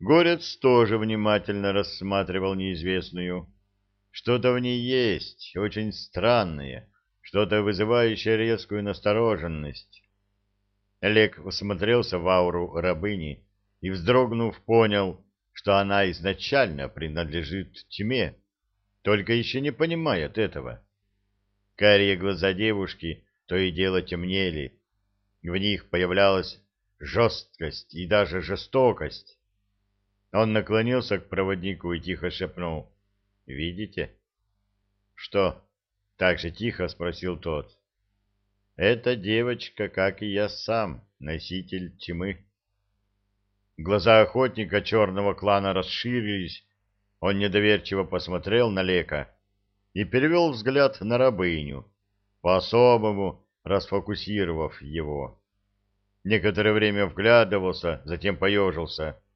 Горец тоже внимательно рассматривал неизвестную. Что-то в ней есть, очень странное, что-то вызывающее резкую настороженность. Олег усмотрелся в ауру рабыни и, вздрогнув, понял, что она изначально принадлежит тьме, только еще не понимает этого. Карие глаза девушки то и дело темнели, в них появлялась жесткость и даже жестокость. Он наклонился к проводнику и тихо шепнул. «Видите?» «Что?» — так же тихо спросил тот. «Эта девочка, как и я сам, носитель тьмы». Глаза охотника черного клана расширились. Он недоверчиво посмотрел на Лека и перевел взгляд на рабыню, по-особому расфокусировав его. Некоторое время вглядывался, затем поежился —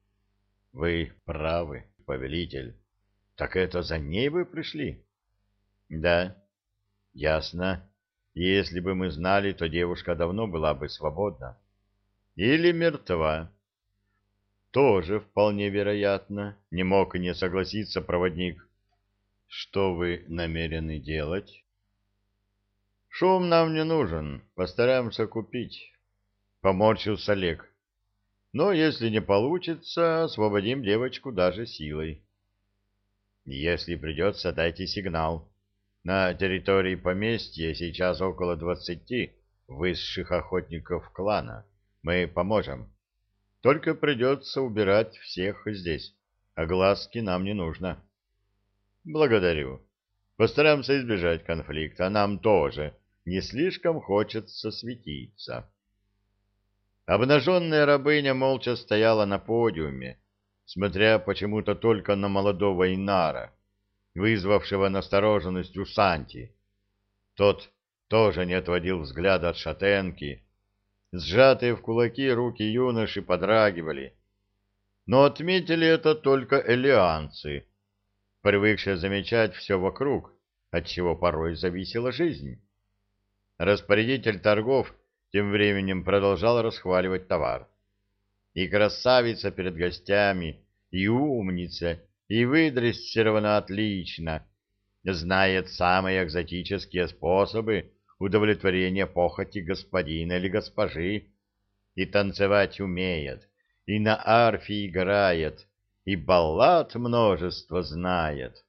вы правы, повелитель. Так это за ней вы пришли? Да. Ясно. Если бы мы знали, то девушка давно была бы свободна. Или мертва. Тоже вполне вероятно. Не мог и не согласиться проводник. Что вы намерены делать? Шум нам не нужен. Постараемся купить. Поморщился Олег. Но если не получится, освободим девочку даже силой. Если придется, дайте сигнал. На территории поместья сейчас около двадцати высших охотников клана. Мы поможем. Только придется убирать всех здесь, а глазки нам не нужно. Благодарю. Постараемся избежать конфликта. Нам тоже не слишком хочется светиться. Обнаженная рабыня молча стояла на подиуме, смотря почему-то только на молодого Инара, вызвавшего настороженность у Санти. Тот тоже не отводил взгляда от шатенки. Сжатые в кулаки руки юноши подрагивали. Но отметили это только элеанцы, привыкшие замечать все вокруг, от чего порой зависела жизнь. Распорядитель торгов тем временем продолжал расхваливать товар. И красавица перед гостями, и умница, и выдрессирована отлично, знает самые экзотические способы удовлетворения похоти господина или госпожи, и танцевать умеет, и на арфе играет, и баллад множество знает.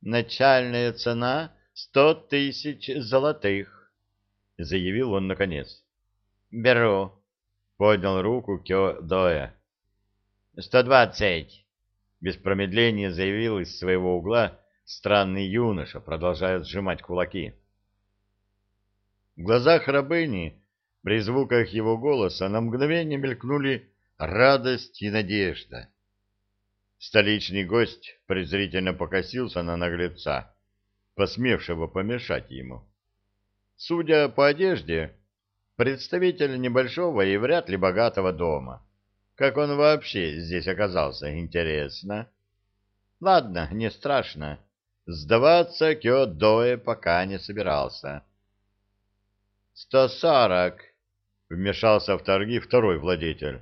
Начальная цена — сто тысяч золотых. — заявил он наконец. «Беру», — поднял руку Кё Доя. «Сто двадцать», — без промедления заявил из своего угла странный юноша, продолжая сжимать кулаки. В глазах рабыни при звуках его голоса на мгновение мелькнули радость и надежда. Столичный гость презрительно покосился на наглеца, посмевшего помешать ему. Судя по одежде, представитель небольшого и вряд ли богатого дома. Как он вообще здесь оказался, интересно. Ладно, не страшно. Сдаваться Кёдоэ пока не собирался. «Сто сорок!» — вмешался в торги второй владетель.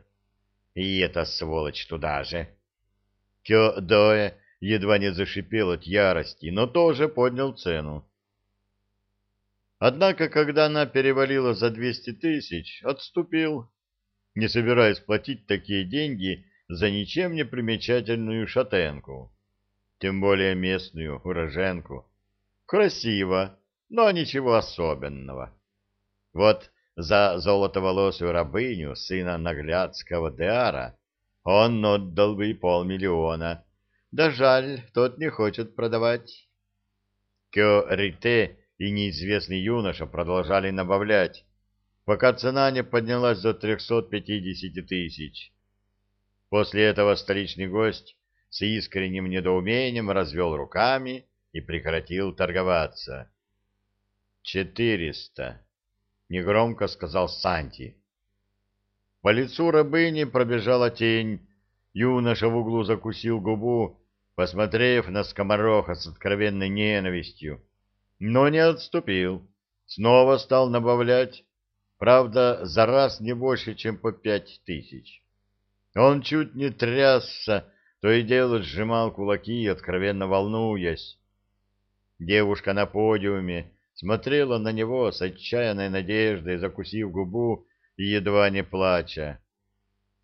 «И эта сволочь туда же!» Кёдоэ едва не зашипел от ярости, но тоже поднял цену. Однако, когда она перевалила за двести тысяч, отступил, не собираясь платить такие деньги за ничем не примечательную шатенку, тем более местную уроженку. Красиво, но ничего особенного. Вот за золотоволосую рабыню сына наглядского Деара он отдал бы и полмиллиона. Да жаль, тот не хочет продавать. Кё-Рите и неизвестный юноша продолжали набавлять, пока цена не поднялась до 350 тысяч. После этого столичный гость с искренним недоумением развел руками и прекратил торговаться. «Четыреста», — негромко сказал Санти. По лицу рабыни пробежала тень, юноша в углу закусил губу, посмотрев на скомороха с откровенной ненавистью но не отступил. Снова стал набавлять, правда, за раз не больше, чем по пять тысяч. Он чуть не трясся, то и дело сжимал кулаки, откровенно волнуясь. Девушка на подиуме смотрела на него с отчаянной надеждой, закусив губу и едва не плача.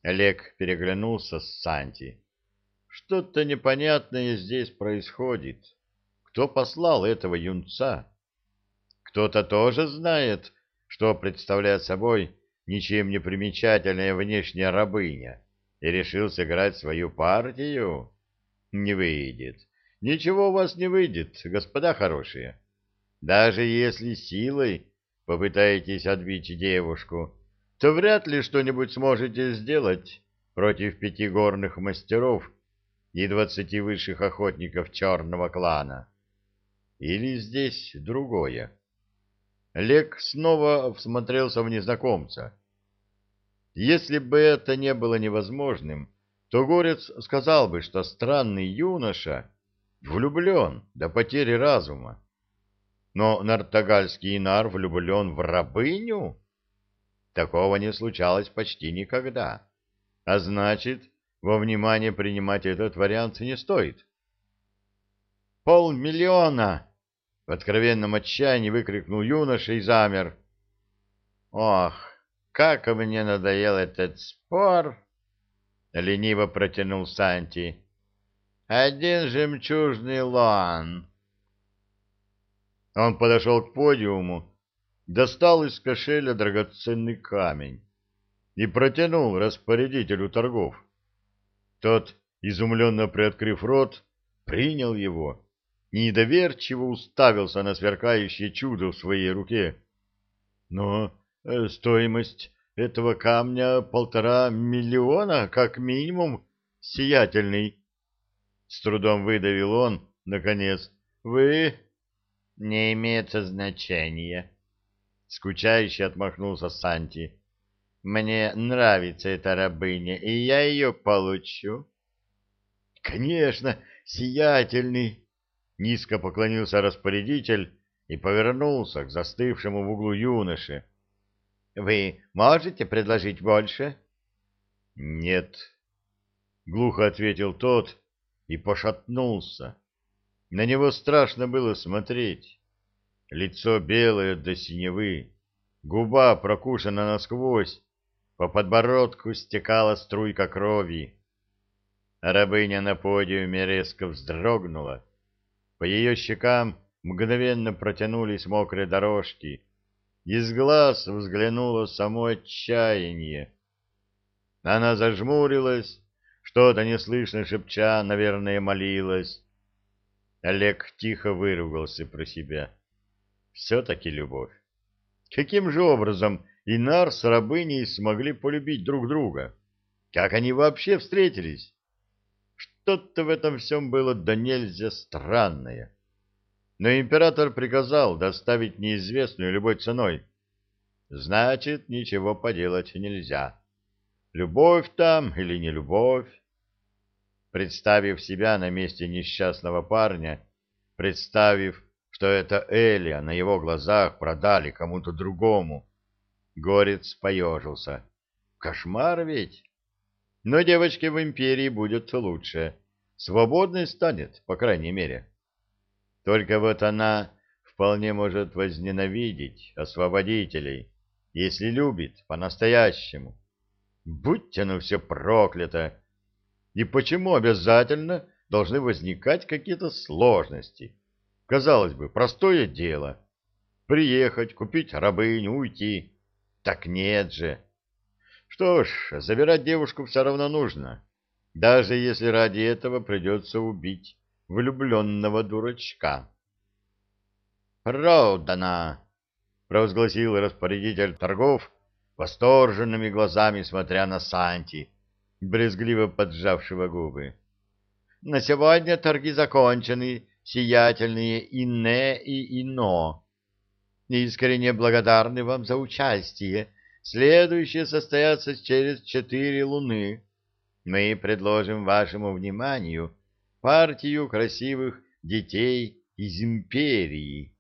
Олег переглянулся с Санти. Что-то непонятное здесь происходит. Кто послал этого юнца? Кто-то тоже знает, что представляет собой ничем не примечательная внешняя рабыня, и решил сыграть свою партию? Не выйдет. Ничего у вас не выйдет, господа хорошие. Даже если силой попытаетесь отбить девушку, то вряд ли что-нибудь сможете сделать против пяти горных мастеров и двадцати высших охотников черного клана. Или здесь другое? Лек снова всмотрелся в незнакомца. Если бы это не было невозможным, то Горец сказал бы, что странный юноша влюблен до потери разума. Но нартогальский инар влюблен в рабыню? Такого не случалось почти никогда. А значит, во внимание принимать этот вариант не стоит. «Полмиллиона!» — в откровенном отчаянии выкрикнул юноша и замер. «Ох, как мне надоел этот спор!» — лениво протянул Санти. «Один жемчужный лон!» Он подошел к подиуму, достал из кошеля драгоценный камень и протянул распорядителю торгов. Тот, изумленно приоткрыв рот, принял его недоверчиво уставился на сверкающее чудо в своей руке. Но э, стоимость этого камня полтора миллиона, как минимум, сиятельный. С трудом выдавил он, наконец. Вы не имеет значения. Скучающе отмахнулся Санти. Мне нравится эта рабыня, и я ее получу. Конечно, сиятельный. Низко поклонился распорядитель и повернулся к застывшему в углу юноше. Вы можете предложить больше? Нет. Глухо ответил тот и пошатнулся. На него страшно было смотреть. Лицо белое до синевы, губа прокушена насквозь, по подбородку стекала струйка крови. Рабыня на подиуме резко вздрогнула. По ее щекам мгновенно протянулись мокрые дорожки. Из глаз взглянуло само отчаяние. Она зажмурилась, что-то неслышно шепча, наверное, молилась. Олег тихо выругался про себя. Все-таки любовь. Каким же образом Инар с рабыней смогли полюбить друг друга? Как они вообще встретились? Что-то в этом всем было до нельзя странное. Но император приказал доставить неизвестную любой ценой. Значит, ничего поделать нельзя. Любовь там или не любовь? представив себя на месте несчастного парня, представив, что это Элия на его глазах продали кому-то другому, Горец поежился. Кошмар ведь! Но девочке в империи будет лучше. Свободной станет, по крайней мере. Только вот она вполне может возненавидеть освободителей, если любит по-настоящему. Будь оно все проклято! И почему обязательно должны возникать какие-то сложности? Казалось бы, простое дело. Приехать, купить рабыню, уйти. Так нет же. Что ж, забирать девушку все равно нужно. Даже если ради этого придется убить влюбленного дурачка. «Продана!» — провозгласил распорядитель торгов, восторженными глазами смотря на Санти, брезгливо поджавшего губы. На сегодня торги закончены, сиятельные Инне и Ино. Искренне благодарны вам за участие. Следующее состоятся через четыре луны. Мы предложим вашему вниманию партию красивых детей из империи.